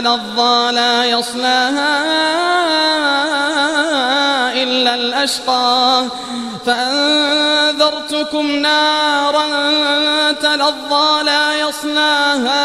تلظى لا يصلاها إلا الأشقى. فأنذرتكم نارا تلظى لا يصلاها